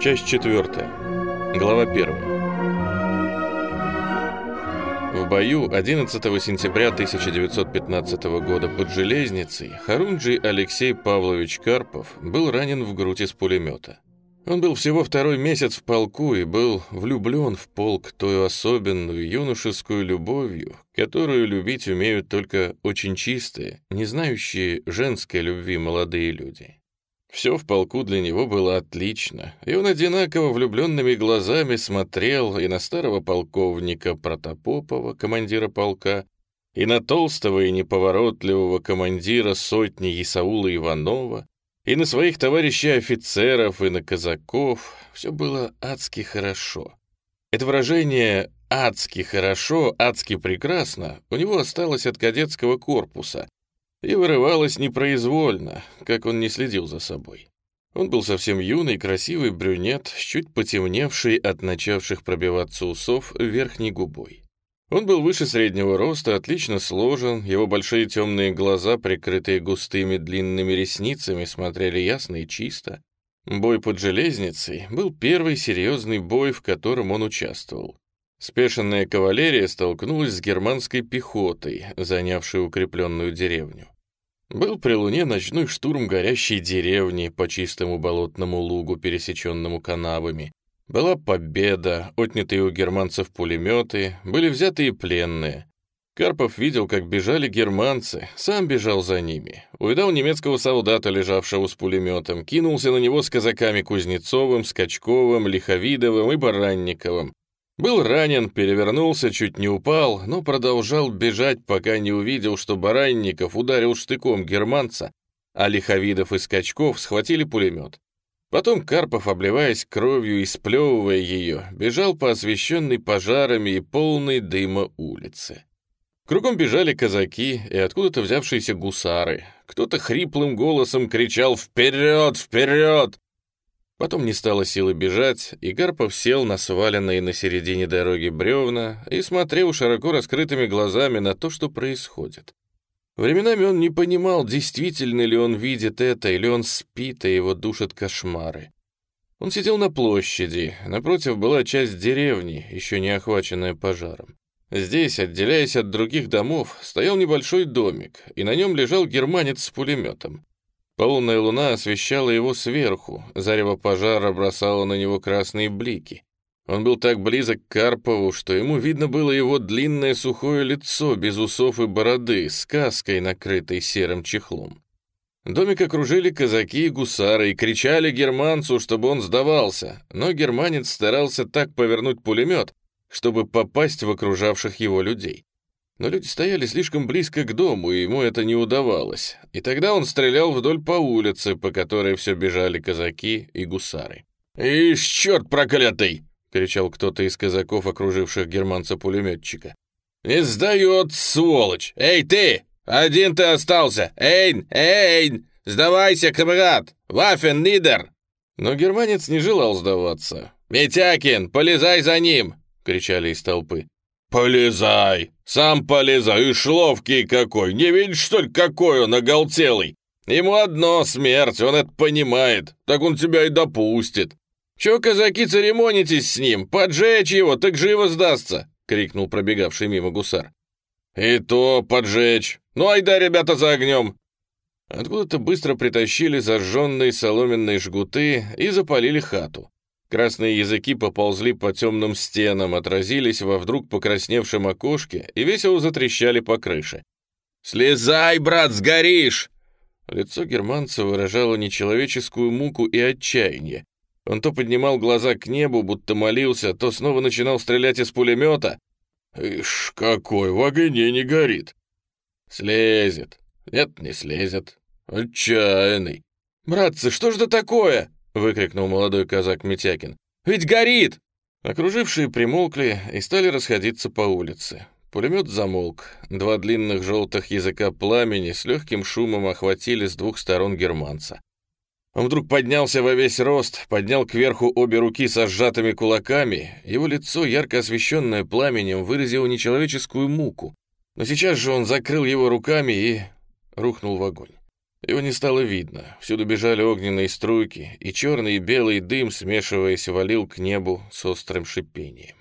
Часть четвертая. Глава первая. В бою 11 сентября 1915 года под Железницей Харунджи Алексей Павлович Карпов был ранен в грудь из пулемета. Он был всего второй месяц в полку и был влюблен в полк той особенную юношескую любовью, которую любить умеют только очень чистые, не знающие женской любви молодые люди. Все в полку для него было отлично, и он одинаково влюбленными глазами смотрел и на старого полковника Протопопова, командира полка, и на толстого и неповоротливого командира сотни Исаула Иванова, и на своих товарищей офицеров, и на казаков. Все было адски хорошо. Это выражение «адски хорошо», «адски прекрасно» у него осталось от кадетского корпуса и вырывалось непроизвольно, как он не следил за собой. Он был совсем юный, красивый брюнет, чуть потемневший от начавших пробиваться усов верхней губой. Он был выше среднего роста, отлично сложен, его большие темные глаза, прикрытые густыми длинными ресницами, смотрели ясно и чисто. Бой под железницей был первый серьезный бой, в котором он участвовал. Спешенная кавалерия столкнулась с германской пехотой, занявшей укрепленную деревню. Был при луне ночной штурм горящей деревни по чистому болотному лугу, пересеченному канавами. Была победа, отнятые у германцев пулеметы, были взятые пленные. Карпов видел, как бежали германцы, сам бежал за ними. Увидал немецкого солдата, лежавшего с пулеметом, кинулся на него с казаками Кузнецовым, Скачковым, Лиховидовым и Баранниковым. Был ранен, перевернулся, чуть не упал, но продолжал бежать, пока не увидел, что Баранников ударил штыком германца, а Лиховидов и Скачков схватили пулемет. Потом Карпов, обливаясь кровью и сплевывая ее, бежал по освещенной пожарами и полной дыма улице. Кругом бежали казаки и откуда-то взявшиеся гусары. Кто-то хриплым голосом кричал «Вперед! Вперед!». Потом не стало силы бежать, и Карпов сел на сваленные на середине дороги бревна и смотрел широко раскрытыми глазами на то, что происходит. Временами он не понимал, действительно ли он видит это, или он спит, и его душат кошмары. Он сидел на площади, напротив была часть деревни, еще не охваченная пожаром. Здесь, отделяясь от других домов, стоял небольшой домик, и на нем лежал германец с пулеметом. Полная луна освещала его сверху, зарево пожара бросало на него красные блики. Он был так близок к Карпову, что ему видно было его длинное сухое лицо без усов и бороды, с каской, накрытой серым чехлом. Домик окружили казаки и гусары и кричали германцу, чтобы он сдавался, но германец старался так повернуть пулемет, чтобы попасть в окружавших его людей. Но люди стояли слишком близко к дому, и ему это не удавалось, и тогда он стрелял вдоль по улице, по которой все бежали казаки и гусары. «Ишь, черт проклятый!» кричал кто-то из казаков, окруживших германца-пулеметчика. «Не сдает, сволочь! Эй, ты! Один ты остался! Эйн! Эйн! Сдавайся, камрад! Вафен, нидер!» Но германец не желал сдаваться. «Митякин, полезай за ним!» — кричали из толпы. «Полезай! Сам полезай! И шловкий какой! Не видишь, что ли, какой он оголтелый? Ему одно смерть, он это понимает, так он тебя и допустит!» «Чё, казаки, церемонитесь с ним? Поджечь его, так живо сдастся!» — крикнул пробегавший мимо гусар. «И то поджечь! Ну, айда, ребята, за огнем!» Откуда-то быстро притащили зажженные соломенные жгуты и запалили хату. Красные языки поползли по темным стенам, отразились во вдруг покрасневшем окошке и весело затрещали по крыше. «Слезай, брат, сгоришь!» Лицо германца выражало нечеловеческую муку и отчаяние. Он то поднимал глаза к небу, будто молился, то снова начинал стрелять из пулемета. «Ишь, какой, в огне не горит!» «Слезет. Нет, не слезет. Отчаянный!» «Братцы, что ж это такое?» — выкрикнул молодой казак Митякин. «Ведь горит!» Окружившие примолкли и стали расходиться по улице. Пулемет замолк. Два длинных желтых языка пламени с легким шумом охватили с двух сторон германца. Он вдруг поднялся во весь рост, поднял кверху обе руки со сжатыми кулаками. Его лицо, ярко освещенное пламенем, выразило нечеловеческую муку. Но сейчас же он закрыл его руками и рухнул в огонь. Его не стало видно. Всюду бежали огненные струйки, и черный и белый дым, смешиваясь, валил к небу с острым шипением.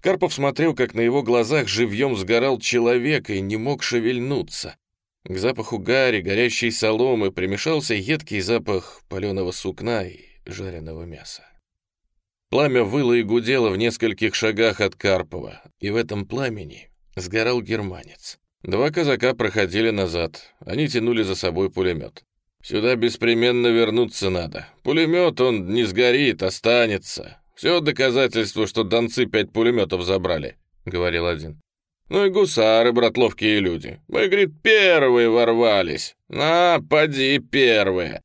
Карпов смотрел, как на его глазах живьем сгорал человек и не мог шевельнуться. К запаху гари, горящей соломы примешался едкий запах паленого сукна и жареного мяса. Пламя выло и гудело в нескольких шагах от Карпова, и в этом пламени сгорал германец. Два казака проходили назад, они тянули за собой пулемет. «Сюда беспременно вернуться надо. Пулемет, он не сгорит, останется. Все доказательство, что донцы пять пулеметов забрали», — говорил один. «Ну и гусары, братловские люди. Мы, говорит, первые ворвались. На, поди, первые.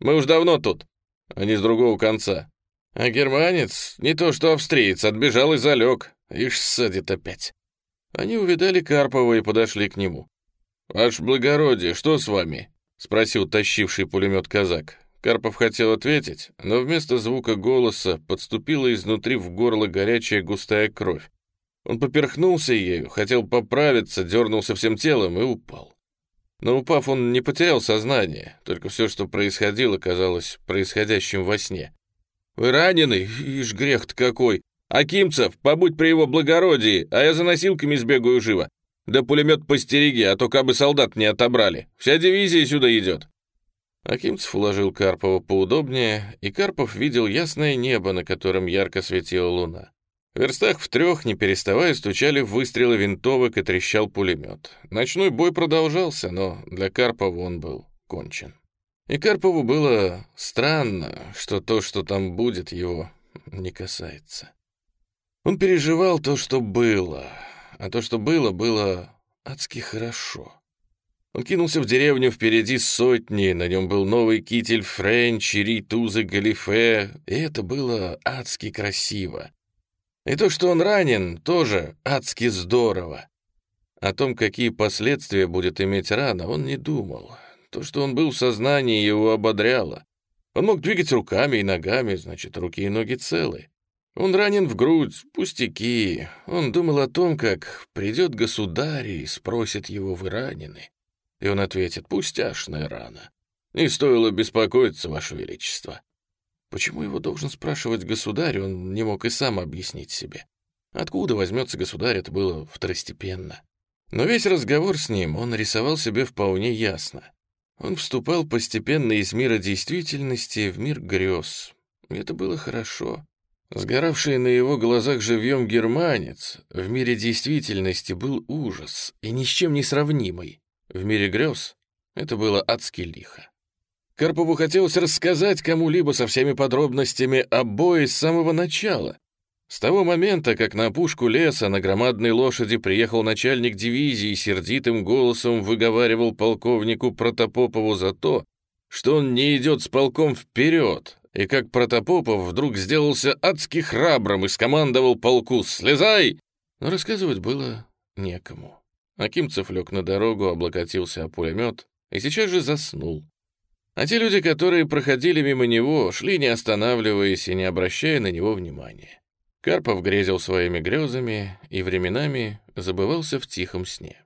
Мы уж давно тут, а не с другого конца. А германец, не то что австриец, отбежал и залег. Ишь, садит опять». Они увидали Карпова и подошли к нему. «Ваше благородие, что с вами?» — спросил тащивший пулемет казак. Карпов хотел ответить, но вместо звука голоса подступила изнутри в горло горячая густая кровь. Он поперхнулся ею, хотел поправиться, дернулся всем телом и упал. Но упав, он не потерял сознание, только все, что происходило, казалось происходящим во сне. «Вы ранены? Ишь, грех-то какой! Акимцев, побудь при его благородии, а я за носилками сбегаю живо. Да пулемет постереги, а то кабы солдат не отобрали. Вся дивизия сюда идет». Акимцев уложил Карпова поудобнее, и Карпов видел ясное небо, на котором ярко светила луна. В верстах в трех, не переставая, стучали выстрелы винтовок и трещал пулемет. Ночной бой продолжался, но для Карпова он был кончен. И Карпову было странно, что то, что там будет, его не касается. Он переживал то, что было, а то, что было, было адски хорошо. Он кинулся в деревню впереди сотни, на нем был новый китель Френч, Ритузы, Галифе, и это было адски красиво. И то, что он ранен, тоже адски здорово. О том, какие последствия будет иметь рана, он не думал. То, что он был в сознании, его ободряло. Он мог двигать руками и ногами, значит, руки и ноги целы. Он ранен в грудь, пустяки. Он думал о том, как придет государь и спросит его, вы ранены. И он ответит, пустяшная рана. Не стоило беспокоиться, Ваше Величество. Почему его должен спрашивать государь, он не мог и сам объяснить себе. Откуда возьмется государь, это было второстепенно. Но весь разговор с ним он рисовал себе вполне ясно. Он вступал постепенно из мира действительности в мир грез. И это было хорошо. Сгоравший на его глазах живьем германец в мире действительности был ужас и ни с чем не сравнимый. В мире грез это было адски лихо. Карпову хотелось рассказать кому-либо со всеми подробностями о бое с самого начала. С того момента, как на опушку леса на громадной лошади приехал начальник дивизии и сердитым голосом выговаривал полковнику Протопопову за то, что он не идет с полком вперед, и как Протопопов вдруг сделался адски храбрым и скомандовал полку «Слезай!» Но рассказывать было некому. Акимцев лег на дорогу, облокотился о пулемет и сейчас же заснул. А те люди, которые проходили мимо него, шли не останавливаясь и не обращая на него внимания. Карпов грезил своими грезами и временами забывался в тихом сне.